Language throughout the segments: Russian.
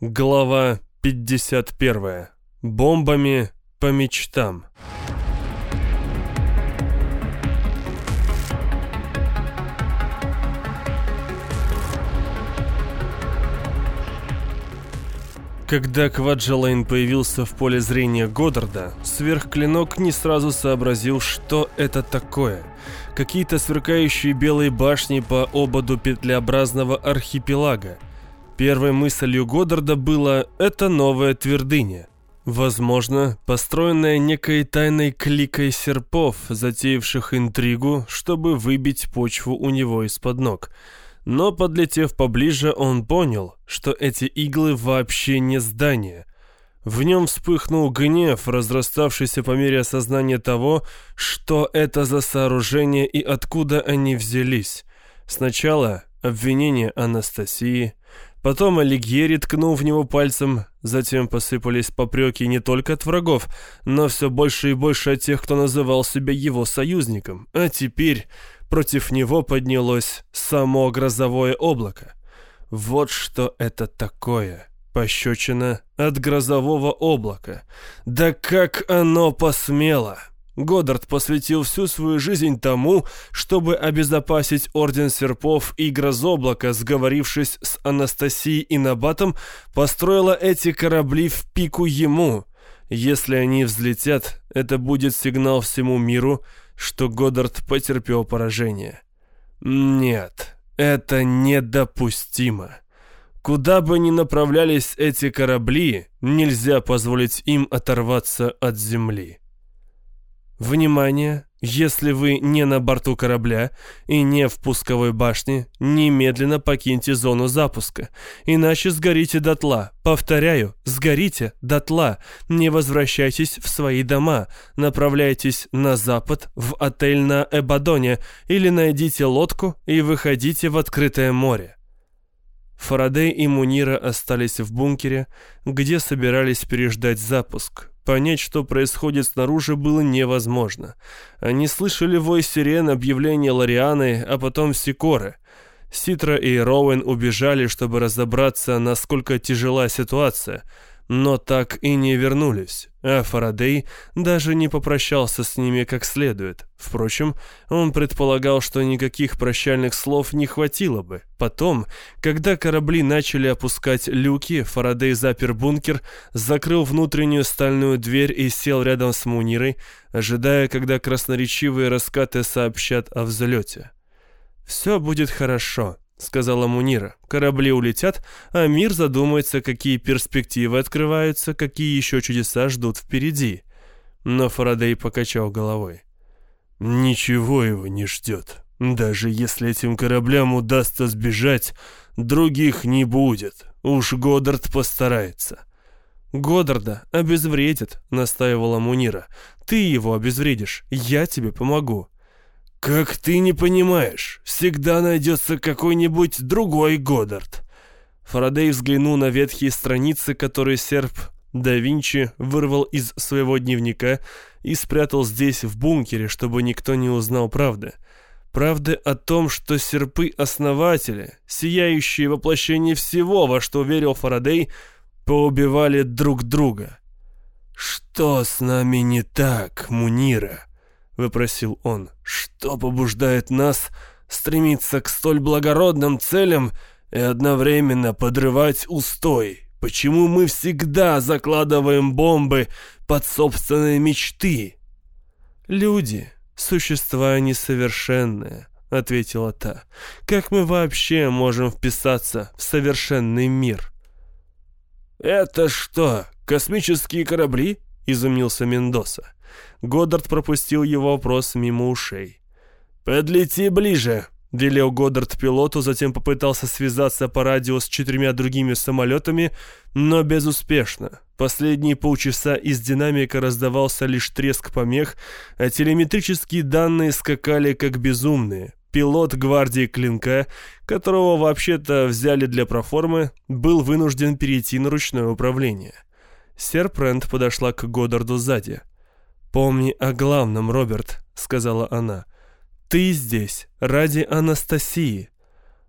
Глава 51. Бомбами по мечтам. Когда Кваджалейн появился в поле зрения Годдарда, сверхклинок не сразу сообразил, что это такое. Какие-то сверкающие белые башни по ободу петлеобразного архипелага. Первой мыслью Годдарда было «это новая твердыня». Возможно, построенная некой тайной кликой серпов, затеявших интригу, чтобы выбить почву у него из-под ног – но, подлетев поближе, он понял, что эти иглы вообще не здание. В нем вспыхнул гнев, разраставшийся по мере осознания того, что это за сооружение и откуда они взялись. Сначала обвинение Анастасии, потом Алигьери ткнул в него пальцем, затем посыпались попреки не только от врагов, но все больше и больше от тех, кто называл себя его союзником. А теперь Против него поднялось само грозовое облако. Вот что это такое. Пощечина от грозового облака. Да как оно посмело! Годдард посвятил всю свою жизнь тому, чтобы обезопасить Орден Серпов и Грозоблака, сговорившись с Анастасией и Набатом, построила эти корабли в пику ему. Если они взлетят, это будет сигнал всему миру — что Годдард потерпел поражение. Нет, это недопустимо. Куда бы ни направлялись эти корабли, нельзя позволить им оторваться от земли. Внимание! Если вы не на борту корабля и не в пусковой башне, немедленно покиньте зону запуска, иначе сгорите дотла. Повторяю, сгорите дотла. Не возвращайтесь в свои дома, направляйтесь на запад, в отель на Эбадоне, или найдите лодку и выходите в открытое море. Фарадей и Мунира остались в бункере, где собирались переждать запуск. Понять, что происходит снаружи, было невозможно. Они слышали вой сирен, объявление Лорианы, а потом Сикоры. Ситра и Роуэн убежали, чтобы разобраться, насколько тяжела ситуация – но так и не вернулись, а Фарадей даже не попрощался с ними как следует. Впрочем, он предполагал, что никаких прощальных слов не хватило бы. Потом, когда корабли начали опускать люки, Фарадей запер бункер, закрыл внутреннюю стальную дверь и сел рядом с Мунирой, ожидая, когда красноречивые раскаты сообщат о взлете. «Все будет хорошо», — сказала Мунира. «Корабли улетят, а мир задумается, какие перспективы открываются, какие еще чудеса ждут впереди». Но Фарадей покачал головой. «Ничего его не ждет. Даже если этим кораблям удастся сбежать, других не будет. Уж Годдард постарается». «Годдарда обезвредит», — настаивала Мунира. «Ты его обезвредишь, я тебе помогу». «Как ты не понимаешь, всегда найдется какой-нибудь другой Годдард». Фарадей взглянул на ветхие страницы, которые серп да Винчи вырвал из своего дневника и спрятал здесь, в бункере, чтобы никто не узнал правды. Правды о том, что серпы-основатели, сияющие воплощение всего, во что верил Фарадей, поубивали друг друга. «Что с нами не так, Мунира?» — выпросил он. «Что побуждает нас стремиться к столь благородным целям и одновременно подрывать устой? Почему мы всегда закладываем бомбы под собственные мечты?» «Люди — существа несовершенные», — ответила та. «Как мы вообще можем вписаться в совершенный мир?» «Это что, космические корабли?» — изумился Мендоса. Годдард пропустил его вопрос мимо ушей. «Подлети ближе», — велел Годдард пилоту, затем попытался связаться по радио с четырьмя другими самолетами, но безуспешно. Последние полчаса из динамика раздавался лишь треск помех, а телеметрические данные скакали как безумные. Пилот гвардии Клинка, которого вообще-то взяли для проформы, был вынужден перейти на ручное управление. Серпрент подошла к Годдарду сзади. «Помни о главном, Роберт», — сказала она. «Ты здесь ради Анастасии».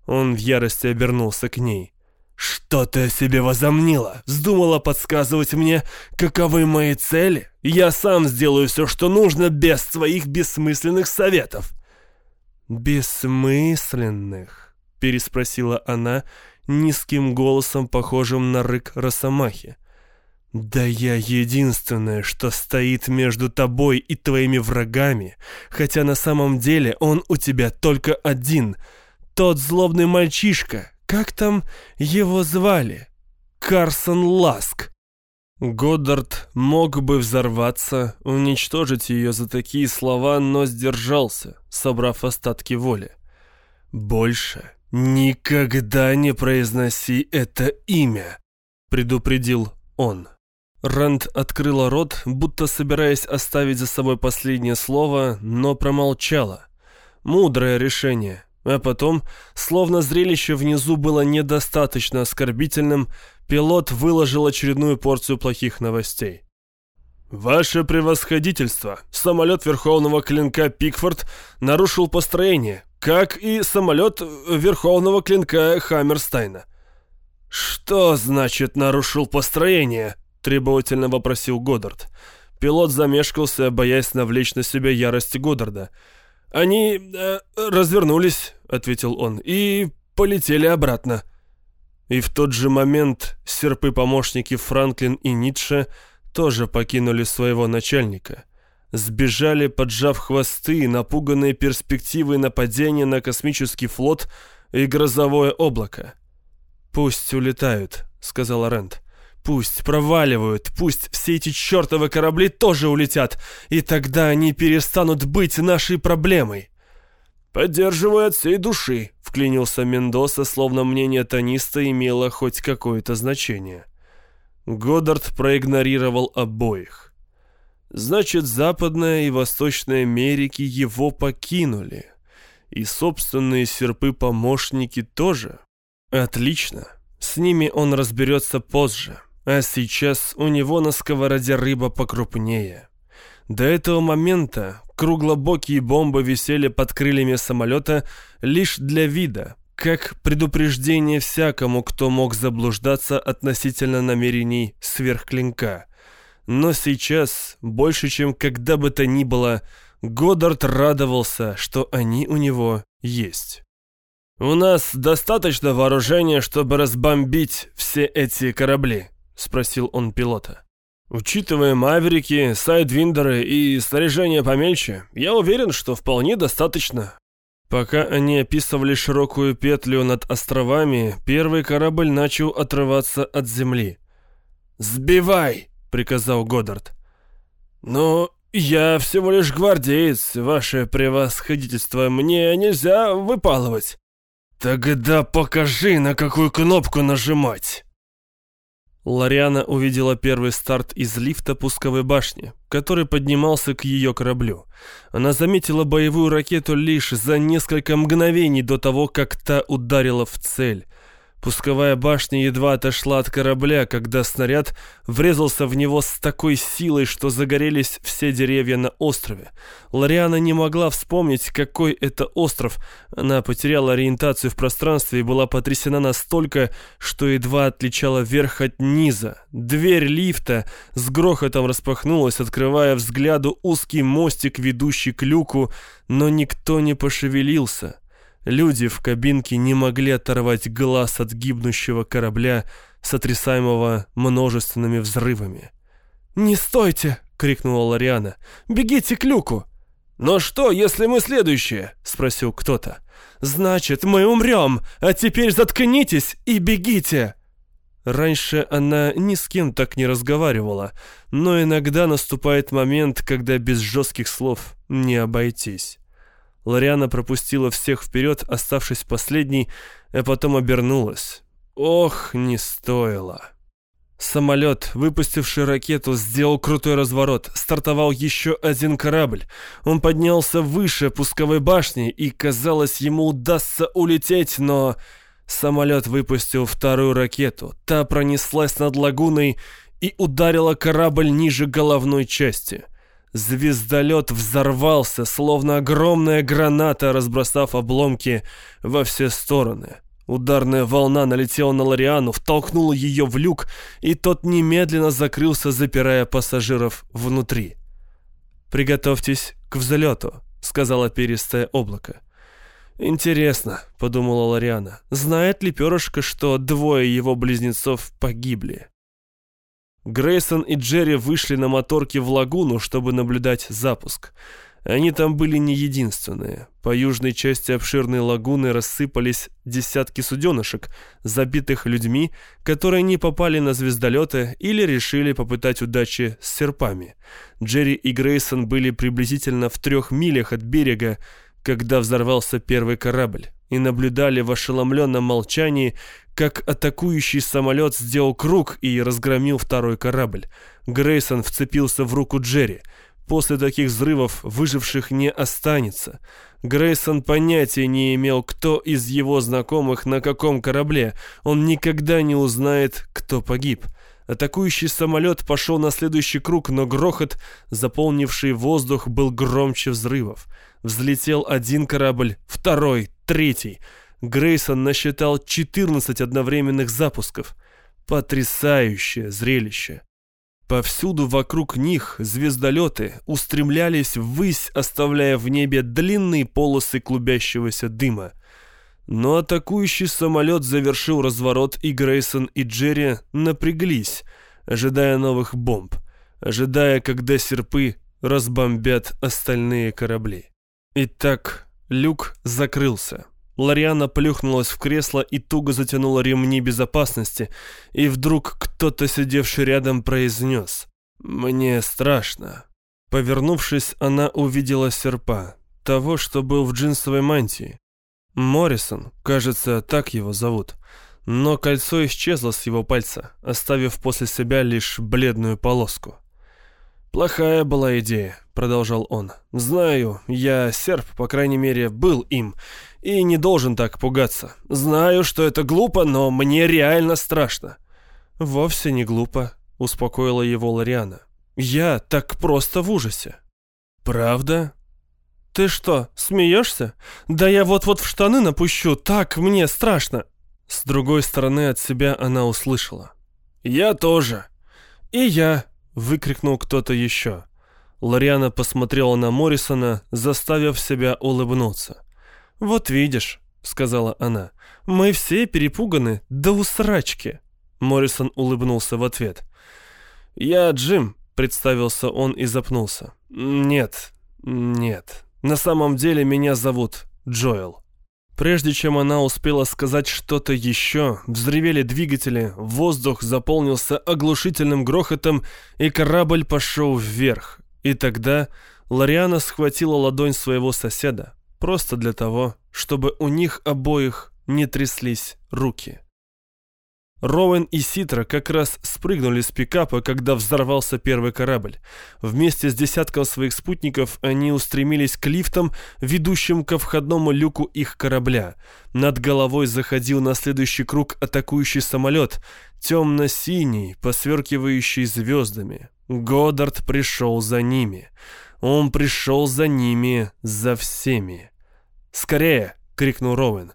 Он в ярости обернулся к ней. «Что ты о себе возомнила? Вздумала подсказывать мне, каковы мои цели? Я сам сделаю все, что нужно, без своих бессмысленных советов». «Бессмысленных?» — переспросила она низким голосом, похожим на рык Росомахи. «Да я единственное, что стоит между тобой и твоими врагами, хотя на самом деле он у тебя только один. Тот злобный мальчишка, как там его звали? Карсон Ласк». Годдард мог бы взорваться, уничтожить ее за такие слова, но сдержался, собрав остатки воли. «Больше никогда не произноси это имя», — предупредил он. Рэнд открыла рот, будто собираясь оставить за собой последнее слово, но промолчала. Мудрое решение. А потом, словно зрелище внизу было недостаточно оскорбительным, пилот выложил очередную порцию плохих новостей. «Ваше превосходительство! Самолет Верховного Клинка Пикфорд нарушил построение, как и самолет Верховного Клинка Хаммерстайна». «Что значит нарушил построение?» – требовательно вопросил Годдард. Пилот замешкался, боясь навлечь на себя ярость Годдарда. «Они э, развернулись», — ответил он, — «и полетели обратно». И в тот же момент серпы-помощники Франклин и Ницше тоже покинули своего начальника. Сбежали, поджав хвосты, напуганные перспективой нападения на космический флот и грозовое облако. «Пусть улетают», — сказал Рент. «Пусть проваливают, пусть все эти чертовы корабли тоже улетят, и тогда они перестанут быть нашей проблемой». «Поддерживаю от всей души», — вклинился Мендоса, словно мнение тониста имело хоть какое-то значение. Годдард проигнорировал обоих. «Значит, Западная и Восточная Америки его покинули. И собственные серпы-помощники тоже. Отлично. С ними он разберется позже. А сейчас у него на сковороде рыба покрупнее». До этого момента круглобокие бомбы висели под крыльями самолета лишь для вида, как предупреждение всякому, кто мог заблуждаться относительно намерений сверхклинка. Но сейчас, больше чем когда бы то ни было, Годдард радовался, что они у него есть. «У нас достаточно вооружения, чтобы разбомбить все эти корабли?» — спросил он пилота. Учитывая маверики, сайдвиндеры и снаряжение помельче, я уверен, что вполне достаточно. Пока они описывали широкую петлю над островами, первый корабль начал отрываться от земли. «Сбивай!» — приказал Годдард. «Но я всего лишь гвардеец, ваше превосходительство, мне нельзя выпалывать». «Тогда покажи, на какую кнопку нажимать!» Лариана увидела первый старт из лифта пусковой башни, который поднимался к ее кораблю. Она заметила боевую ракету лишь за несколько мгновений до того, как та ударила в цель. Пусковая башня едва отошла от корабля, когда снаряд врезался в него с такой силой, что загорелись все деревья на острове. Лориана не могла вспомнить, какой это остров. Она потеряла ориентацию в пространстве и была потрясена настолько, что едва отличала верх от низа. Дверь лифта с грохотом распахнулась, открывая взгляду узкий мостик, ведущий к люку, но никто не пошевелился. Люди в кабинке не могли оторвать глаз от гибнущего корабля, сотрясаемого множественными взрывами. «Не стойте!» — крикнула Лариана. «Бегите к люку!» «Но что, если мы следующие?» — спросил кто-то. «Значит, мы умрем, а теперь заткнитесь и бегите!» Раньше она ни с кем так не разговаривала, но иногда наступает момент, когда без жестких слов не обойтись. Лориана пропустила всех вперед, оставшись последней, а потом обернулась. Ох, не стоило. Самолет, выпустивший ракету, сделал крутой разворот. Стартовал еще один корабль. Он поднялся выше пусковой башни, и, казалось, ему удастся улететь, но... Самолет выпустил вторую ракету. Та пронеслась над лагуной и ударила корабль ниже головной части. Звездолет взорвался, словно огромная граната, разбросав обломки во все стороны. Ударная волна налетела на Лориану, втолкнула ее в люк, и тот немедленно закрылся, запирая пассажиров внутри. «Приготовьтесь к взлету», — сказала перистое облако. «Интересно», — подумала Лориана, — «знает ли перышко, что двое его близнецов погибли?» Грейсон и Джерри вышли на моторке в лагуну, чтобы наблюдать запуск. Они там были не единственные. По южной части обширной лагуны рассыпались десятки суденышек, забитых людьми, которые не попали на звездолеты или решили попытать удачи с серпами. Джерри и Грейсон были приблизительно в трех милях от берега, когда взорвался первый корабль, и наблюдали в ошеломленном молчании, как атакующий самолет сделал круг и разгромил второй корабль. Грейсон вцепился в руку Джерри – После таких взрывов выживших не останется. Грейсон понятия не имел, кто из его знакомых на каком корабле. Он никогда не узнает, кто погиб. Атакующий самолет пошел на следующий круг, но грохот, заполнивший воздух, был громче взрывов. Взлетел один корабль, второй, третий. Грейсон насчитал 14 одновременных запусков. Потрясающее зрелище. Повсюду вокруг них звездолеты устремлялись ввысь, оставляя в небе длинные полосы клубящегося дыма. Но атакующий самолет завершил разворот, и Грейсон и Джерри напряглись, ожидая новых бомб, ожидая, когда серпы разбомбят остальные корабли. Итак, люк закрылся. Лариана плюхнулась в кресло и туго затянула ремни безопасности, и вдруг кто-то, сидевший рядом, произнес «Мне страшно». Повернувшись, она увидела серпа, того, что был в джинсовой мантии. Моррисон, кажется, так его зовут. Но кольцо исчезло с его пальца, оставив после себя лишь бледную полоску. «Плохая была идея», — продолжал он. «Знаю, я серп, по крайней мере, был им, и не должен так пугаться. Знаю, что это глупо, но мне реально страшно». «Вовсе не глупо», — успокоила его Лориана. «Я так просто в ужасе». «Правда?» «Ты что, смеешься? Да я вот-вот в штаны напущу, так мне страшно!» С другой стороны от себя она услышала. «Я тоже!» «И я!» — выкрикнул кто-то еще. Лориана посмотрела на Моррисона, заставив себя улыбнуться. «Вот видишь», — сказала она, — «мы все перепуганы до усрачки». Моррисон улыбнулся в ответ. «Я Джим», — представился он и запнулся. «Нет, нет, на самом деле меня зовут Джоэл». Прежде чем она успела сказать что-то еще, взревели двигатели, воздух заполнился оглушительным грохотом, и корабль пошел вверх. И тогда Лориана схватила ладонь своего соседа, Просто для того, чтобы у них обоих не тряслись руки. Роуэн и Ситра как раз спрыгнули с пикапа, когда взорвался первый корабль. Вместе с десятком своих спутников они устремились к лифтам, ведущим ко входному люку их корабля. Над головой заходил на следующий круг атакующий самолет, темно-синий, посверкивающий звездами. Годдард пришел за ними. Он пришел за ними, за всеми. «Скорее!» — крикнул Роуэн.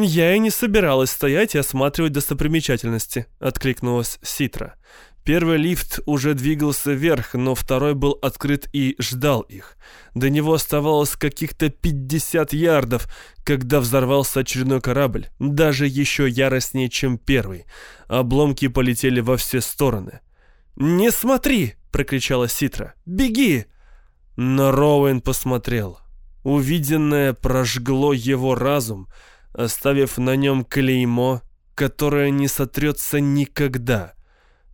«Я и не собиралась стоять и осматривать достопримечательности», — откликнулась Ситра. Первый лифт уже двигался вверх, но второй был открыт и ждал их. До него оставалось каких-то 50 ярдов, когда взорвался очередной корабль, даже еще яростнее, чем первый. Обломки полетели во все стороны. «Не смотри!» — прокричала Ситра. «Беги!» Но Роуэн посмотрел. Увиденное прожгло его разум, оставив на нем клеймо, которое не сотрется никогда.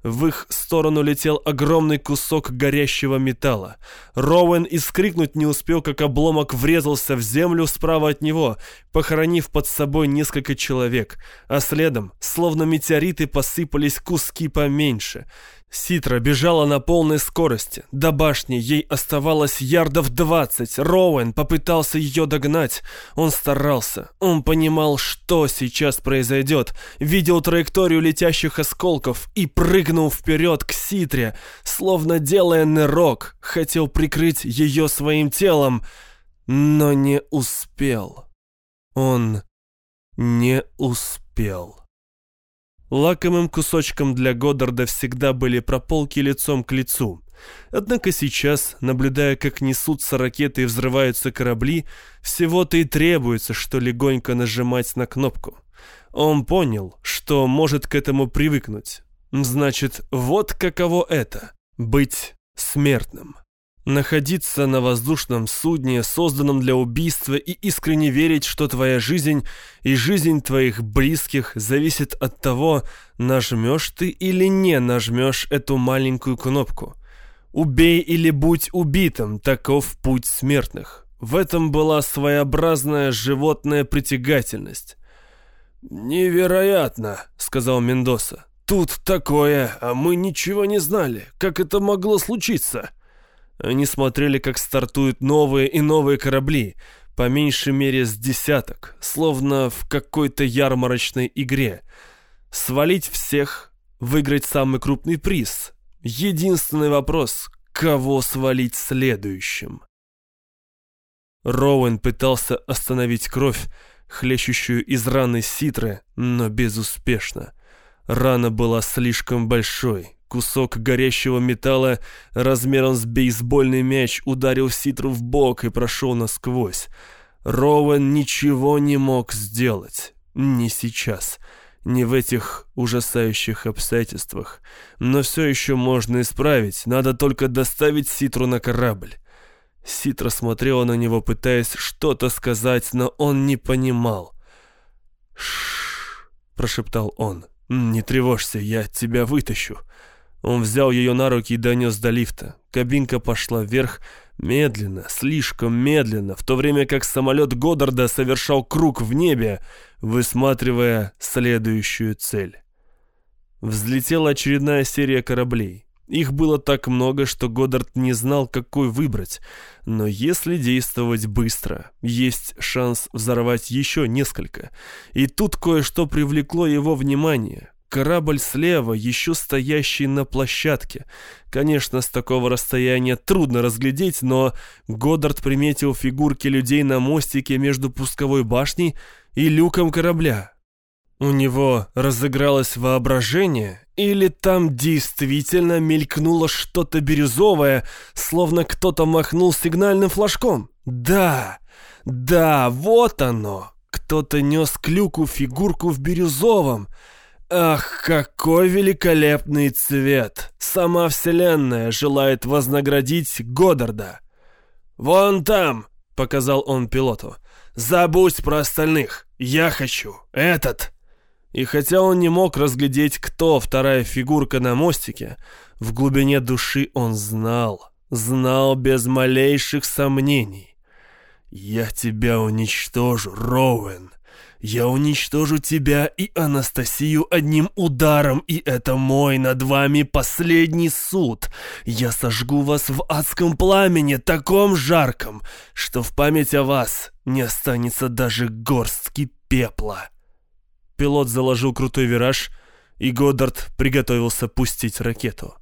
В их сторону летел огромный кусок горящего металла. Роуэн искрикнуть не успел, как обломок врезался в землю справа от него, похоронив под собой несколько человек, а следом, словно метеориты, посыпались куски поменьше. Ситра бежала на полной скорости. До башни ей оставалось ярдов двадцать. Роуэн попытался ее догнать. Он старался. Он понимал, что сейчас произойдет. Видел траекторию летящих осколков и прыгнул вперед к Ситре, словно делая нырок. Хотел прикрыть ее своим телом, но не успел. Он не успел. Лакомым кусочком для Годдарда всегда были прополки лицом к лицу. Однако сейчас, наблюдая, как несутся ракеты и взрываются корабли, всего-то и требуется, что легонько нажимать на кнопку. Он понял, что может к этому привыкнуть. Значит, вот каково это — быть смертным. Находиться на воздушном судне, созданном для убийства, и искренне верить, что твоя жизнь и жизнь твоих близких зависит от того, нажмешь ты или не нажмешь эту маленькую кнопку. Убей или будь убитым, таков путь смертных. В этом была своеобразная животная притягательность. «Невероятно», — сказал Мендоса. «Тут такое, а мы ничего не знали. Как это могло случиться?» Они смотрели, как стартуют новые и новые корабли, по меньшей мере с десяток, словно в какой-то ярмарочной игре. Свалить всех, выиграть самый крупный приз. Единственный вопрос — кого свалить следующим? Роуэн пытался остановить кровь, хлещущую из раны Ситры, но безуспешно. Рана была слишком большой, Кусок горящего металла размером с бейсбольный мяч ударил Ситру в бок и прошел насквозь. Роуэн ничего не мог сделать. Не сейчас. Не в этих ужасающих обстоятельствах. Но все еще можно исправить. Надо только доставить Ситру на корабль. Ситра смотрела на него, пытаясь что-то сказать, но он не понимал. «Ш-ш-ш», прошептал он. «Не тревожься, я тебя вытащу». Он взял ее на руки и донес до лифта. Кабинка пошла вверх, медленно, слишком медленно, в то время как самолет Годдарда совершал круг в небе, высматривая следующую цель. Взлетела очередная серия кораблей. Их было так много, что Годдард не знал, какой выбрать. Но если действовать быстро, есть шанс взорвать еще несколько. И тут кое-что привлекло его внимание. Корабль слева, еще стоящий на площадке. Конечно, с такого расстояния трудно разглядеть, но Годдард приметил фигурки людей на мостике между пусковой башней и люком корабля. У него разыгралось воображение, или там действительно мелькнуло что-то бирюзовое, словно кто-то махнул сигнальным флажком? Да, да, вот оно. Кто-то нес к люку фигурку в бирюзовом. Ах, какой великолепный цвет! Сама Вселенная желает вознаградить Годдарда. «Вон там!» — показал он пилоту. «Забудь про остальных! Я хочу! Этот!» И хотя он не мог разглядеть, кто вторая фигурка на мостике, в глубине души он знал, знал без малейших сомнений. «Я тебя уничтожу, Роуэн!» Я уничтожу тебя и Анастасию одним ударом, и это мой над вами последний суд. Я сожгу вас в адском пламени, таком жарком, что в память о вас не останется даже горстки пепла». Пилот заложил крутой вираж, и Годдард приготовился пустить ракету.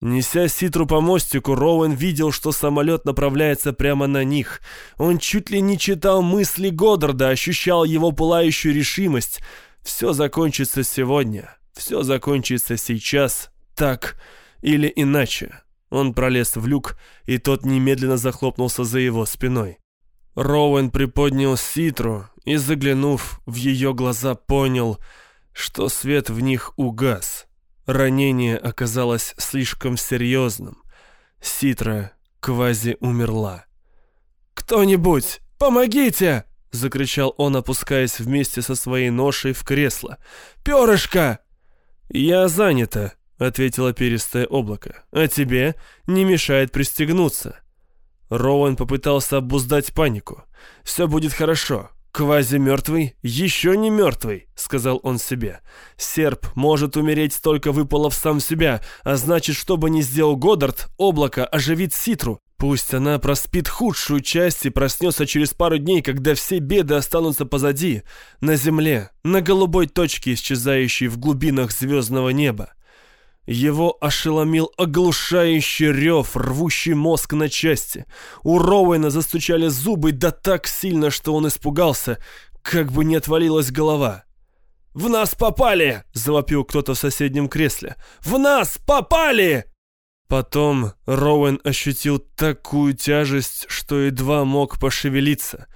Неся Ситру по мостику, Роуэн видел, что самолет направляется прямо на них. Он чуть ли не читал мысли Годдарда, ощущал его пылающую решимость. Все закончится сегодня, все закончится сейчас, так или иначе. Он пролез в люк, и тот немедленно захлопнулся за его спиной. Роуэн приподнял Ситру и, заглянув в ее глаза, понял, что свет в них угас. Ранение оказалось слишком серьезным. Ситра квази умерла. «Кто-нибудь, помогите!» — закричал он, опускаясь вместе со своей ношей в кресло. «Перышко!» «Я занята», — ответило перистое облако. «А тебе не мешает пристегнуться». Роуэн попытался обуздать панику. «Все будет хорошо. «Квази-мертвый? Еще не мертвый», — сказал он себе. «Серп может умереть, только выпалов сам себя, а значит, что бы ни сделал Годдард, облако оживит Ситру. Пусть она проспит худшую часть и проснется через пару дней, когда все беды останутся позади, на земле, на голубой точке, исчезающей в глубинах звездного неба. Его ошеломил оглушающий рев, рвущий мозг на части. У Роуэна застучали зубы да так сильно, что он испугался. как бы не отвалилась голова. «В нас попали!» — завопил кто-то в соседнем кресле. «В нас попали!» Потом Роуэн ощутил такую тяжесть, что едва мог пошевелиться.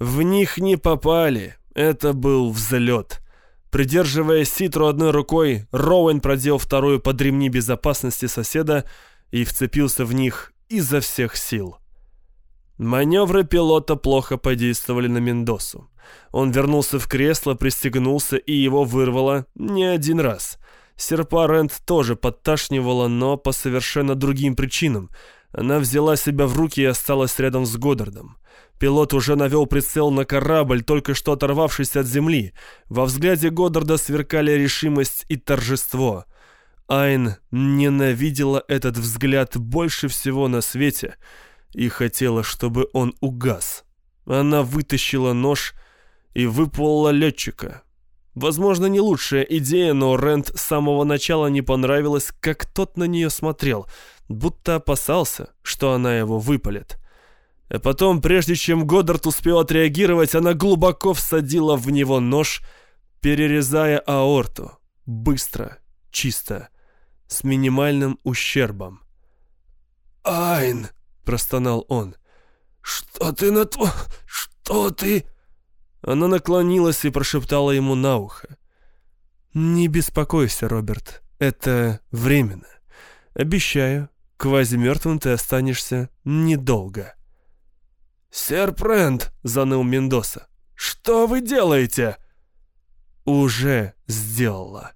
В них не попали. Это был взлет. Придерживая ситру одной рукой, Роуэн продел вторую под ремни безопасности соседа и вцепился в них изо всех сил. Маневры пилота плохо подействовали на Мендосу. Он вернулся в кресло, пристегнулся, и его вырвало не один раз. Серпа Рент тоже подташнивала, но по совершенно другим причинам. Она взяла себя в руки и осталась рядом с Годдардом. Пилот уже навел прицел на корабль, только что оторвавшись от земли. Во взгляде Годдарда сверкали решимость и торжество. Айн ненавидела этот взгляд больше всего на свете и хотела, чтобы он угас. Она вытащила нож и выплыла летчика. Возможно, не лучшая идея, но Рент с самого начала не понравилось, как тот на нее смотрел, будто опасался, что она его выпалит. А потом, прежде чем Годдард успел отреагировать, она глубоко всадила в него нож, перерезая аорту. Быстро, чисто, с минимальным ущербом. «Айн!» — простонал он. «Что ты на то... Что ты...» Она наклонилась и прошептала ему на ухо. «Не беспокойся, Роберт, это временно. Обещаю, квазимертвым ты останешься недолго». «Сэр Прент», — заныл Мендоса, — «что вы делаете?» «Уже сделала».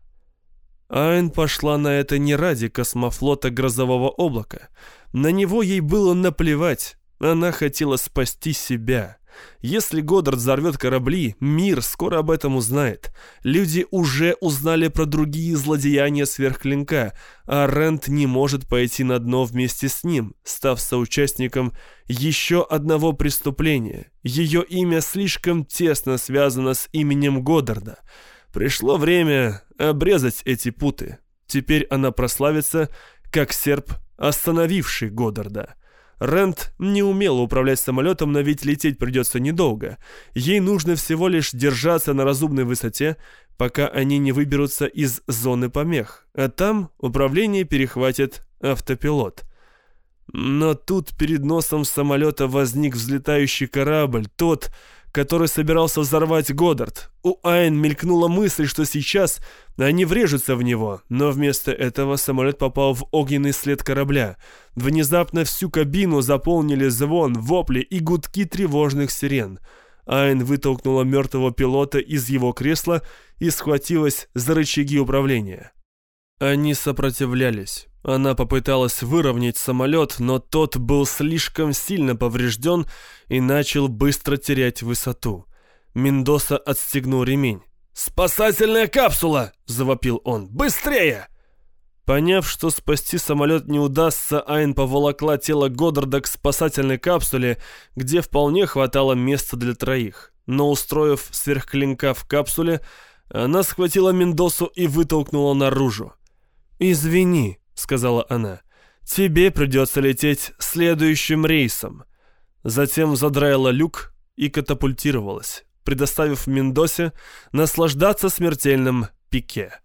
Айн пошла на это не ради космофлота грозового облака. На него ей было наплевать. Она хотела спасти себя. Если Годдард взорвет корабли, мир скоро об этом узнает. Люди уже узнали про другие злодеяния сверхклинка, а Рент не может пойти на дно вместе с ним, став соучастником еще одного преступления. Ее имя слишком тесно связано с именем Годдарда. Пришло время обрезать эти путы. Теперь она прославится, как серп, остановивший Годдарда. Рент не умела управлять самолетом, но ведь лететь придется недолго. Ей нужно всего лишь держаться на разумной высоте, пока они не выберутся из зоны помех. А там управление перехватит автопилот. Но тут перед носом самолета возник взлетающий корабль, тот, который собирался взорвать Годдард. У Айн мелькнула мысль, что сейчас они врежутся в него, но вместо этого самолет попал в огненный след корабля. Внезапно всю кабину заполнили звон, вопли и гудки тревожных сирен. Айн вытолкнула мертвого пилота из его кресла и схватилась за рычаги управления. Они сопротивлялись. Она попыталась выровнять самолет, но тот был слишком сильно поврежден и начал быстро терять высоту. Мендоса отстегнул ремень. «Спасательная капсула!» — завопил он. «Быстрее!» Поняв, что спасти самолет не удастся, Айн поволокла тело Годдарда к спасательной капсуле, где вполне хватало места для троих. Но устроив сверхклинка в капсуле, она схватила Мендосу и вытолкнула наружу. «Извини», — сказала она, — «тебе придется лететь следующим рейсом». Затем задраила люк и катапультировалась, предоставив Мендосе наслаждаться смертельным пике.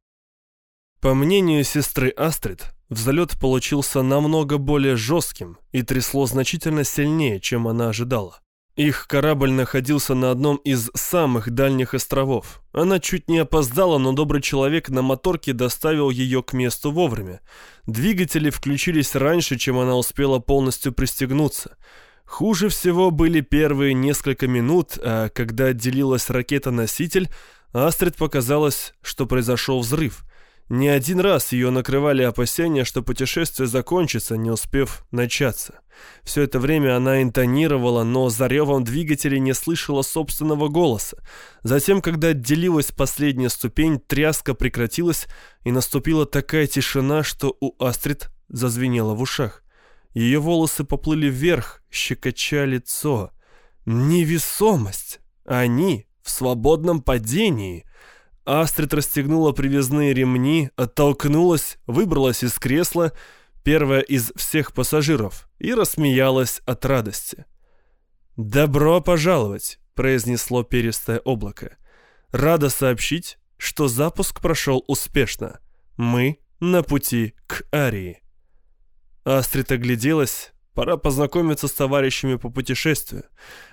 По мнению сестры Астрид, взлет получился намного более жестким и трясло значительно сильнее, чем она ожидала. Их корабль находился на одном из самых дальних островов. Она чуть не опоздала, но добрый человек на моторке доставил ее к месту вовремя. Двигатели включились раньше, чем она успела полностью пристегнуться. Хуже всего были первые несколько минут, а когда отделилась ракета-носитель, Астрид показалось, что произошел взрыв. Не один раз ее накрывали опасения, что путешествие закончится, не успев начаться. Все это время она интонировала, но за ревом двигателя не слышала собственного голоса. Затем, когда отделилась последняя ступень, тряска прекратилась, и наступила такая тишина, что у Астрид зазвенело в ушах. Ее волосы поплыли вверх, щекоча лицо. Невесомость! Они в свободном падении! Астрид расстегнула привязные ремни, оттолкнулась, выбралась из кресла, первая из всех пассажиров, и рассмеялась от радости. «Добро пожаловать!» — произнесло перистое облако. «Рада сообщить, что запуск прошел успешно. Мы на пути к Арии». Астрид огляделась, пора познакомиться с товарищами по путешествию.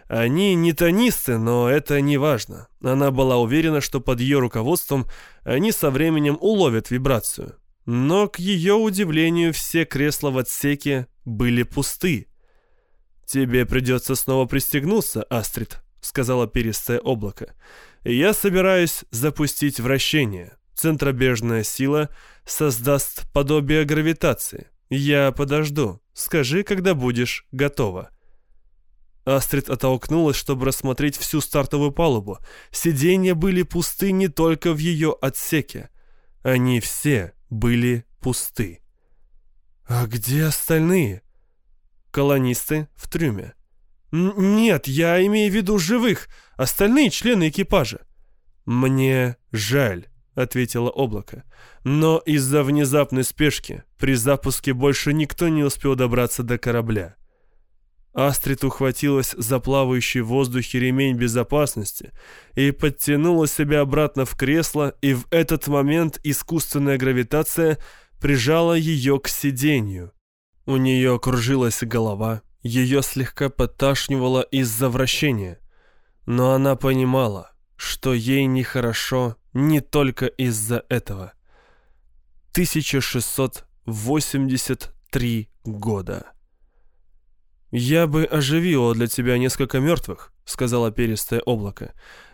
Они не тонисты, но это не важно. Она была уверена, что под ее руководством они со временем уловят вибрацию. Но, к ее удивлению, все кресла в отсеке были пусты. «Тебе придется снова пристегнуться, Астрид», — сказала перистое облако. «Я собираюсь запустить вращение. Центробежная сила создаст подобие гравитации. Я подожду. Скажи, когда будешь готова». Астрид оттолкнулась, чтобы рассмотреть всю стартовую палубу. Сиденья были пусты не только в ее отсеке. Они все были пусты. «А где остальные?» «Колонисты в трюме». «Нет, я имею в виду живых, остальные члены экипажа». «Мне жаль», — ответило облако. «Но из-за внезапной спешки при запуске больше никто не успел добраться до корабля». Астрид ухватилась за плавающий в воздухе ремень безопасности и подтянула себя обратно в кресло, и в этот момент искусственная гравитация прижала ее к сиденью. У нее кружилась голова, ее слегка подташнивало из-за вращения. Но она понимала, что ей нехорошо не только из-за этого. 1683 года. «Я бы оживила для тебя несколько мертвых», — сказала перистое облако.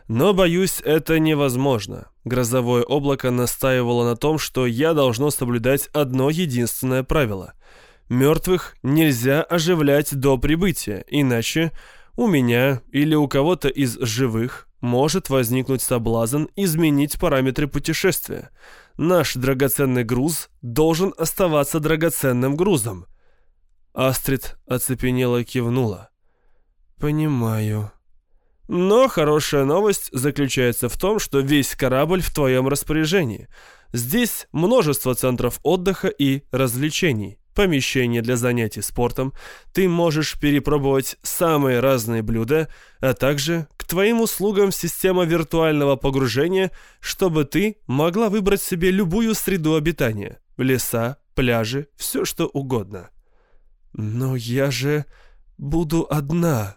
«Но, боюсь, это невозможно. Грозовое облако настаивало на том, что я должно соблюдать одно единственное правило. Мертвых нельзя оживлять до прибытия, иначе у меня или у кого-то из живых может возникнуть соблазн изменить параметры путешествия. Наш драгоценный груз должен оставаться драгоценным грузом». Астрид оцепенела кивнула. «Понимаю». «Но хорошая новость заключается в том, что весь корабль в твоем распоряжении. Здесь множество центров отдыха и развлечений, помещения для занятий спортом. Ты можешь перепробовать самые разные блюда, а также твоим услугам система виртуального погружения, чтобы ты могла выбрать себе любую среду обитания. Леса, пляжи, все что угодно». «Но я же буду одна».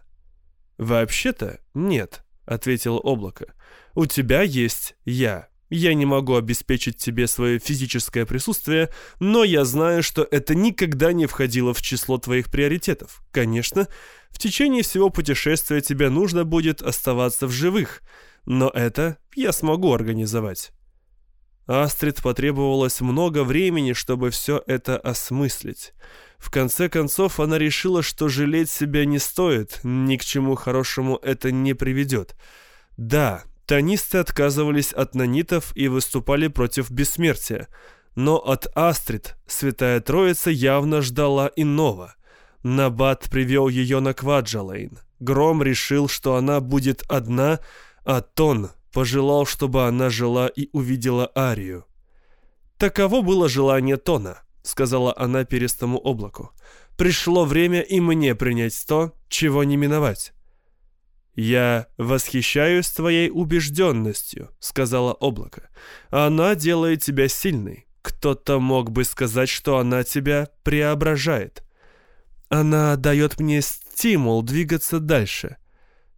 «Вообще-то нет», — ответило облако. «У тебя есть я. Я не могу обеспечить тебе свое физическое присутствие, но я знаю, что это никогда не входило в число твоих приоритетов. Конечно, в течение всего путешествия тебе нужно будет оставаться в живых, но это я смогу организовать». Астрид потребовалось много времени, чтобы все это осмыслить. В конце концов, она решила, что жалеть себя не стоит, ни к чему хорошему это не приведет. Да, тонисты отказывались от нанитов и выступали против бессмертия, но от Астрид Святая Троица явно ждала иного. Набат привел ее на Кваджалейн. Гром решил, что она будет одна, а Тон пожелал, чтобы она жила и увидела Арию. Таково было желание Тона сказала она перистому облаку. «Пришло время и мне принять то, чего не миновать». «Я восхищаюсь твоей убежденностью», — сказала облако. «Она делает тебя сильной. Кто-то мог бы сказать, что она тебя преображает. Она дает мне стимул двигаться дальше.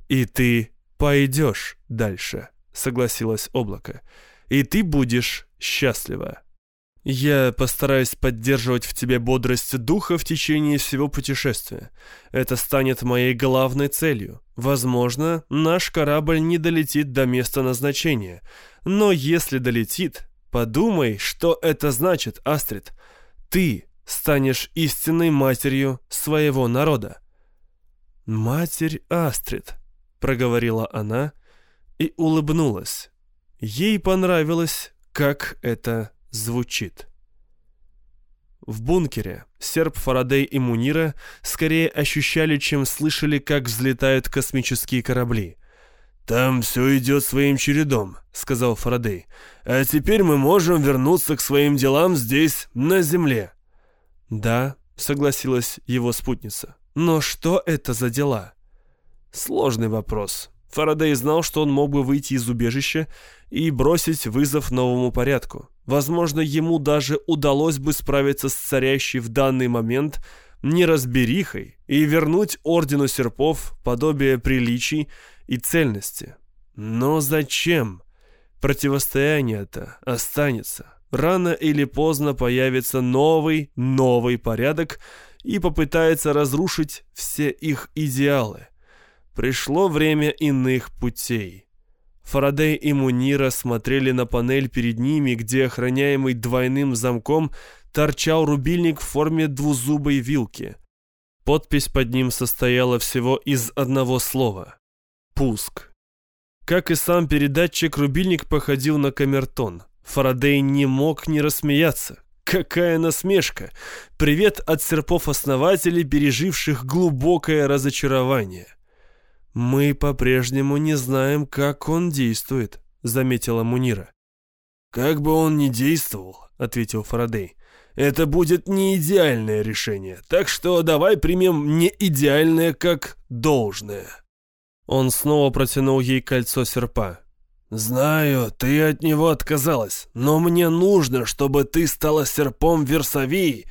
И ты пойдешь дальше», — согласилось облако. «И ты будешь счастлива». Я постараюсь поддерживать в тебе бодрость духа в течение всего путешествия. Это станет моей главной целью. Возможно, наш корабль не долетит до места назначения. Но если долетит, подумай, что это значит, Астрид. Ты станешь истинной матерью своего народа. «Матерь Астрид», — проговорила она и улыбнулась. Ей понравилось, как это звучит. В бункере серп Фарадей и Мунира скорее ощущали, чем слышали, как взлетают космические корабли. «Там все идет своим чередом», — сказал Фарадей. «А теперь мы можем вернуться к своим делам здесь, на Земле». «Да», — согласилась его спутница. «Но что это за дела?» «Сложный вопрос. Фарадей знал, что он мог бы выйти из убежища и бросить вызов новому порядку. Возможно, ему даже удалось бы справиться с царящей в данный момент неразберихой и вернуть Ордену Серпов подобие приличий и цельности. Но зачем? Противостояние-то останется. Рано или поздно появится новый, новый порядок и попытается разрушить все их идеалы. Пришло время иных путей. Фарадей и Мунира смотрели на панель перед ними, где охраняемый двойным замком торчал рубильник в форме двузубой вилки. Подпись под ним состояла всего из одного слова — «Пуск». Как и сам передатчик, рубильник походил на камертон. Фарадей не мог не рассмеяться. Какая насмешка! Привет от серпов-основателей, переживших глубокое разочарование. «Мы по-прежнему не знаем, как он действует», — заметила Мунира. «Как бы он ни действовал», — ответил Фарадей, — «это будет не идеальное решение, так что давай примем не идеальное как должное». Он снова протянул ей кольцо серпа. «Знаю, ты от него отказалась, но мне нужно, чтобы ты стала серпом Версавии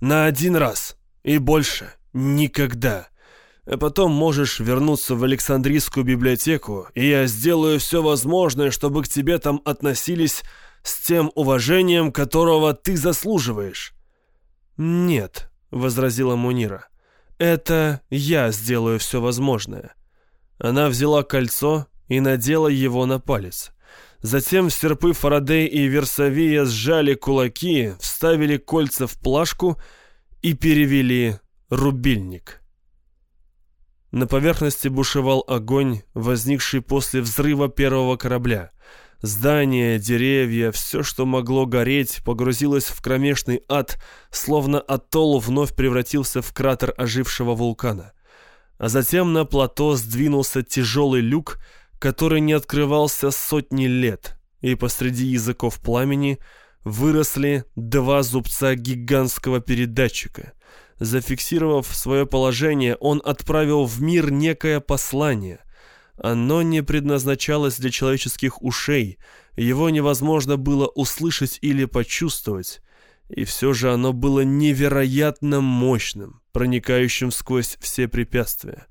на один раз и больше никогда. А потом можешь вернуться в Александрийскую библиотеку, и я сделаю все возможное, чтобы к тебе там относились с тем уважением, которого ты заслуживаешь». «Нет», — возразила Мунира, — «это я сделаю все возможное». Она взяла кольцо и надела его на палец. Затем серпы Фарадей и Версавия сжали кулаки, вставили кольца в плашку и перевели рубильник. На поверхности бушевал огонь, возникший после взрыва первого корабля. Здания, деревья, все, что могло гореть, погрузилось в кромешный ад, словно атолл вновь превратился в кратер ожившего вулкана. А затем на плато сдвинулся тяжелый люк, который не открывался сотни лет, и посреди языков пламени выросли два зубца гигантского передатчика. Зафиксировав свое положение, он отправил в мир некое послание. Оно не предназначалось для человеческих ушей, его невозможно было услышать или почувствовать, и все же оно было невероятно мощным проникающим сквозь все препятствия.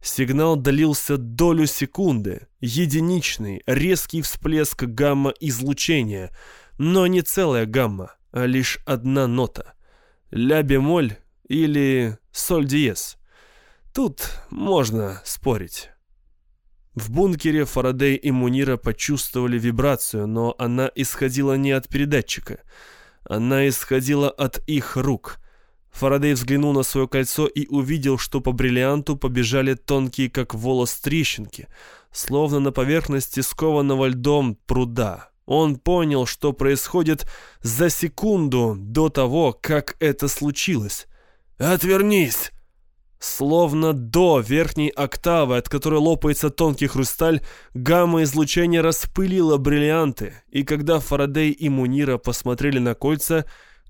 Сигнал длился долю секунды, единичный, резкий всплеск гамма-излучения, но не целая гамма, а лишь одна нота. Ля-бемоль или соль-диез. Тут можно спорить. В бункере Фарадей и Мунира почувствовали вибрацию, но она исходила не от передатчика. Она исходила от их рук — Фарадей взглянул на свое кольцо и увидел, что по бриллианту побежали тонкие, как волос, трещинки, словно на поверхности скованного льдом пруда. Он понял, что происходит за секунду до того, как это случилось. «Отвернись!» Словно до верхней октавы, от которой лопается тонкий хрусталь, гамма-излучение распылило бриллианты, и когда Фарадей и Мунира посмотрели на кольца,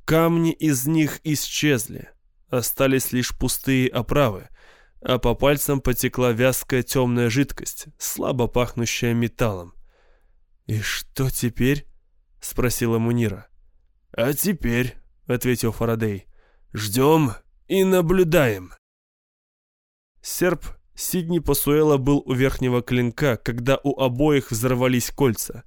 Камни из них исчезли, остались лишь пустые оправы, а по пальцам потекла вязкая темная жидкость, слабо пахнущая металлом. «И что теперь?» — спросила Мунира. «А теперь», — ответил Фарадей, — «ждем и наблюдаем». Серп Сидни Пасуэла был у верхнего клинка, когда у обоих взорвались кольца.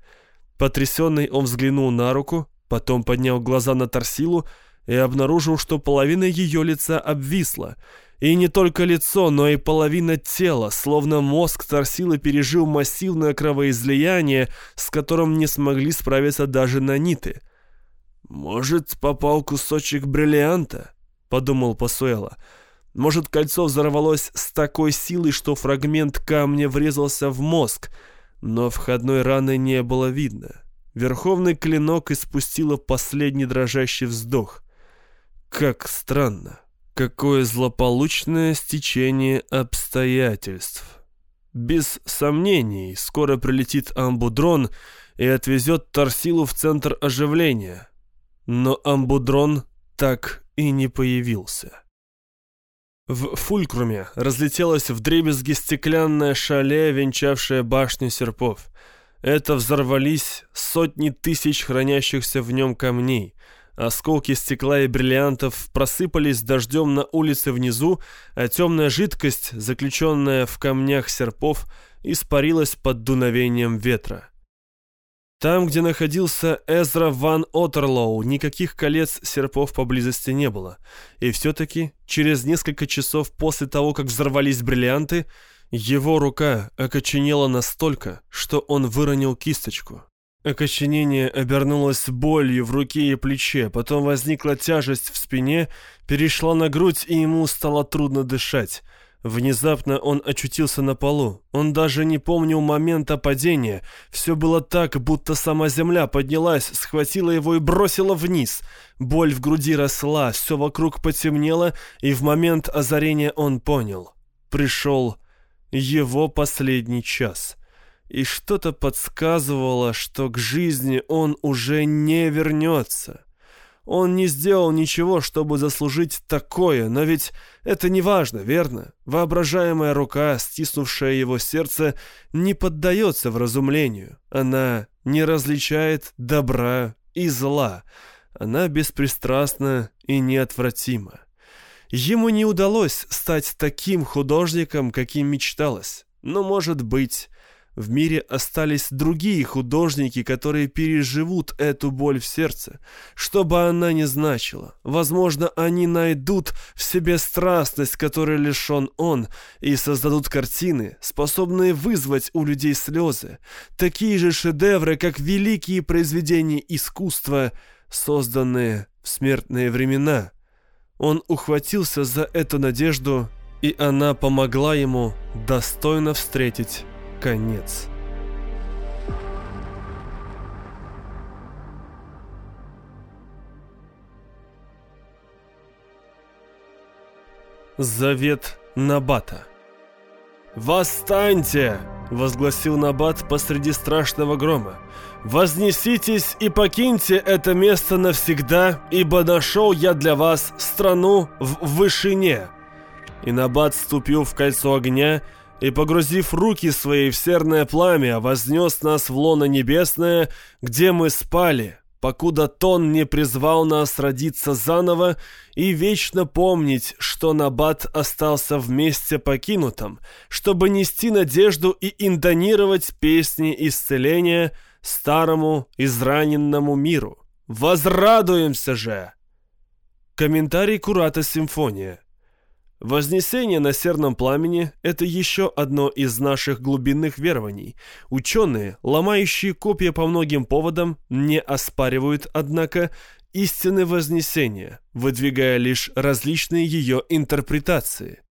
Потрясенный он взглянул на руку, Потом поднял глаза на Тарсилу и обнаружил, что половина ее лица обвисла. И не только лицо, но и половина тела, словно мозг Тарсилы пережил массивное кровоизлияние, с которым не смогли справиться даже наниты. «Может, попал кусочек бриллианта?» — подумал Пасуэла. «Может, кольцо взорвалось с такой силой, что фрагмент камня врезался в мозг, но входной раны не было видно». Верховный клинок испустила последний дрожащий вздох. Как странно. Какое злополучное стечение обстоятельств. Без сомнений, скоро прилетит амбудрон и отвезет Тарсилу в центр оживления. Но амбудрон так и не появился. В фулькруме разлетелось вдребезги стеклянное шале, венчавшее башню серпов. Это взорвались сотни тысяч хранящихся в нем камней. Осколки стекла и бриллиантов просыпались дождем на улице внизу, а темная жидкость, заключенная в камнях серпов, испарилась под дуновением ветра. Там, где находился Эзра Ван Отерлоу, никаких колец серпов поблизости не было. И все-таки, через несколько часов после того, как взорвались бриллианты, его рука окоченела настолько, что он выронил кисточку. Окоченение обернулось болью в руке и плече, потом возникла тяжесть в спине, перешла на грудь, и ему стало трудно дышать. Внезапно он очутился на полу. Он даже не помнил момента падения. Все было так, будто сама земля поднялась, схватила его и бросила вниз. Боль в груди росла, все вокруг потемнело, и в момент озарения он понял. Пришел его последний час. И что-то подсказывало, что к жизни он уже не вернется. Он не сделал ничего, чтобы заслужить такое, но ведь это не важно, верно? Воображаемая рука, стиснувшая его сердце, не поддается вразумлению. Она не различает добра и зла. Она беспристрастна и неотвратима. Ему не удалось стать таким художником, каким мечталось. Но, может быть, в мире остались другие художники, которые переживут эту боль в сердце, что бы она ни значила. Возможно, они найдут в себе страстность, которой лишен он, и создадут картины, способные вызвать у людей слезы. Такие же шедевры, как великие произведения искусства, созданные в смертные времена. Он ухватился за эту надежду, и она помогла ему достойно встретить конец. Завет Набата «Восстаньте!» — возгласил Набат посреди страшного грома. «Вознеситесь и покиньте это место навсегда, ибо нашел я для вас страну в вышине». И Набат вступил в кольцо огня, и, погрузив руки свои в серное пламя, вознес нас в лоно небесное, где мы спали, покуда Тон не призвал нас родиться заново и вечно помнить, что Набат остался вместе покинутом, чтобы нести надежду и интонировать песни исцеления старому израненному миру. Возрадуемся же! Комментарий Курата Симфония Вознесение на серном пламени – это еще одно из наших глубинных верований. Ученые, ломающие копья по многим поводам, не оспаривают, однако, истины Вознесения, выдвигая лишь различные ее интерпретации.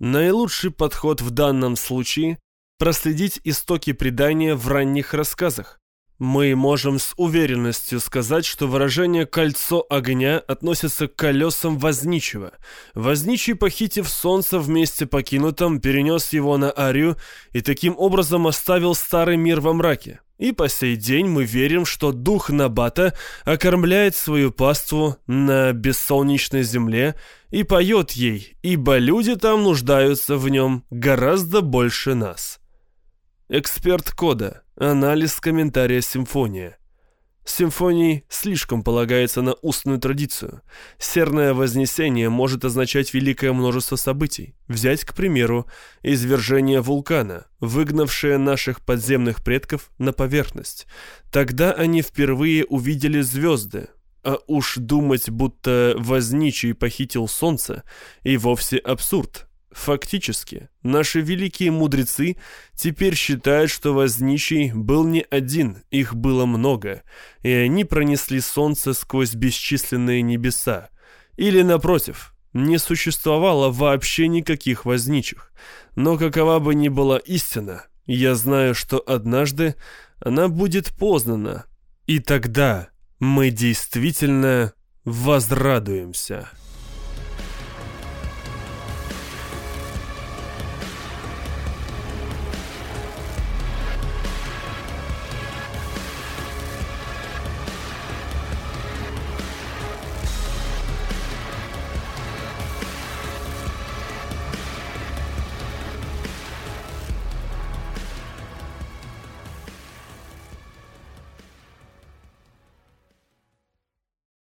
Наилучший подход в данном случае – проследить истоки предания в ранних рассказах, мы можем с уверенностью сказать, что выражение «кольцо огня» относится к колесам Возничего. Возничий, похитив солнце вместе покинутом, перенес его на Арию и таким образом оставил старый мир во мраке. И по сей день мы верим, что дух Набата окормляет свою паству на бессолнечной земле и поет ей, ибо люди там нуждаются в нем гораздо больше нас. Эксперт кода. Анализ комментария симфония. Симфоний слишком полагается на устную традицию. Серное вознесение может означать великое множество событий. Взять, к примеру, извержение вулкана, выгнавшее наших подземных предков на поверхность. Тогда они впервые увидели звезды. А уж думать, будто возничий похитил солнце, и вовсе абсурд. Фактически, наши великие мудрецы теперь считают, что возничий был не один, их было много, и они пронесли солнце сквозь бесчисленные небеса. Или, напротив, не существовало вообще никаких возничих. Но какова бы ни была истина, я знаю, что однажды она будет познана, и тогда мы действительно возрадуемся».